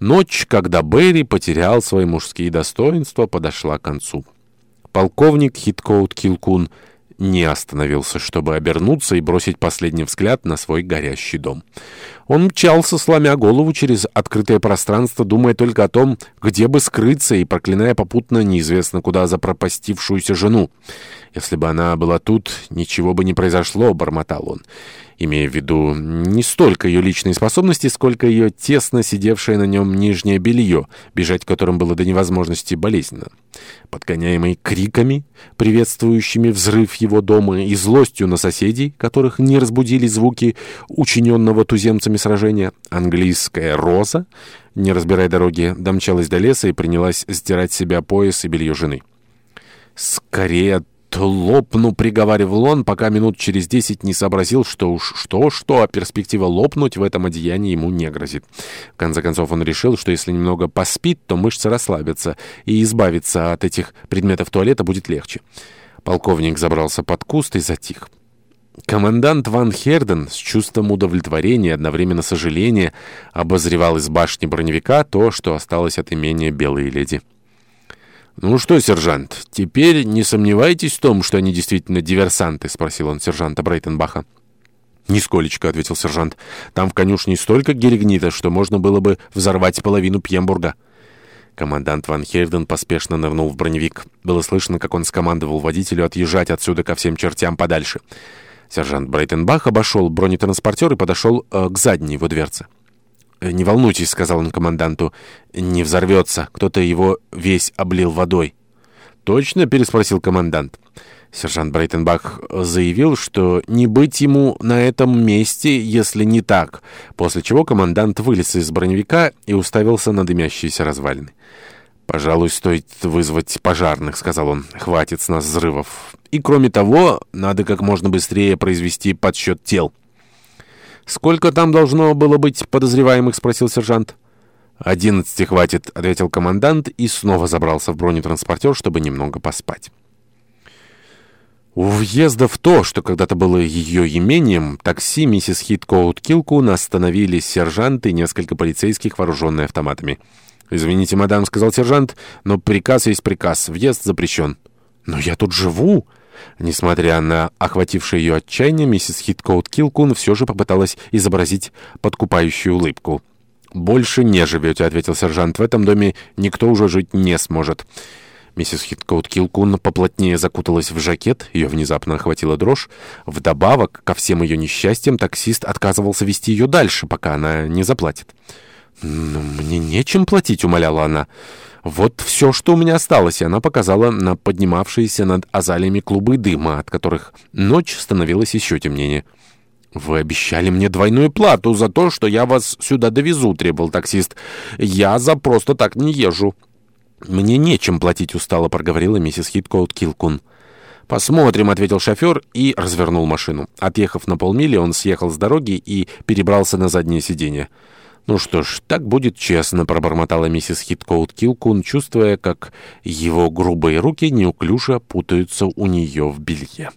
Ночь, когда Берри потерял свои мужские достоинства, подошла к концу. Полковник Хиткоут Килкун не остановился, чтобы обернуться и бросить последний взгляд на свой горящий дом. Он мчался, сломя голову через открытое пространство, думая только о том, где бы скрыться и проклиная попутно неизвестно куда запропастившуюся жену. «Если бы она была тут, ничего бы не произошло», — бормотал он имея в виду не столько ее личные способности, сколько ее тесно сидевшее на нем нижнее белье, бежать в котором было до невозможности болезненно. Подгоняемый криками, приветствующими взрыв его дома и злостью на соседей, которых не разбудили звуки учиненного туземцами сражения, английская «Роза», не разбирая дороги, домчалась до леса и принялась сдирать себя пояс и белье жены. «Скорее лопну», — приговаривал он, пока минут через десять не сообразил, что уж что-что, а перспектива лопнуть в этом одеянии ему не грозит. В конце концов он решил, что если немного поспит, то мышцы расслабятся, и избавиться от этих предметов туалета будет легче. Полковник забрался под куст и затих. Командант Ван Херден с чувством удовлетворения и одновременно сожаления обозревал из башни броневика то, что осталось от имения «Белые леди». «Ну что, сержант, теперь не сомневайтесь в том, что они действительно диверсанты?» — спросил он сержанта Брейтенбаха. «Нисколечко», — ответил сержант. «Там в конюшне столько герегнита, что можно было бы взорвать половину Пьембурга». Командант Ван Хельден поспешно нырнул в броневик. Было слышно, как он скомандовал водителю отъезжать отсюда ко всем чертям подальше. Сержант Брейтенбах обошел бронетранспортер и подошел э, к задней его дверце. «Э, «Не волнуйтесь», — сказал он команданту, — «не взорвется. Кто-то его весь облил водой». «Точно?» — переспросил командант. Сержант Брейтенбах заявил, что не быть ему на этом месте, если не так, после чего командант вылез из броневика и уставился на дымящиеся развалины. «Пожалуй, стоит вызвать пожарных», — сказал он. «Хватит с нас взрывов. И, кроме того, надо как можно быстрее произвести подсчет тел». «Сколько там должно было быть подозреваемых?» — спросил сержант. «Одиннадцати хватит», — ответил командант и снова забрался в бронетранспортер, чтобы немного поспать. У въезда в то, что когда-то было ее имением, такси миссис Хиткоут Килку остановили сержант и несколько полицейских, вооруженные автоматами. «Извините, мадам», — сказал сержант, — «но приказ есть приказ. Въезд запрещен». «Но я тут живу!» Несмотря на охватившее ее отчаяние, миссис Хиткоут Килкун все же попыталась изобразить подкупающую улыбку. «Больше не живете», — ответил сержант. «В этом доме никто уже жить не сможет». Миссис Хиткоут Килкун поплотнее закуталась в жакет, ее внезапно охватила дрожь. Вдобавок, ко всем ее несчастьям, таксист отказывался вести ее дальше, пока она не заплатит. «Но мне нечем платить», — умоляла она. «Вот все, что у меня осталось», — она показала на поднимавшиеся над азалиями клубы дыма, от которых ночь становилась еще темнее. «Вы обещали мне двойную плату за то, что я вас сюда довезу», — требовал таксист. «Я за просто так не езжу». «Мне нечем платить», — устало проговорила миссис Хиткоут Килкун. «Посмотрим», — ответил шофер и развернул машину. Отъехав на полмили, он съехал с дороги и перебрался на заднее сиденье. «Ну что ж, так будет честно», — пробормотала миссис Хиткоут Килкун, чувствуя, как его грубые руки неуклюже путаются у нее в белье.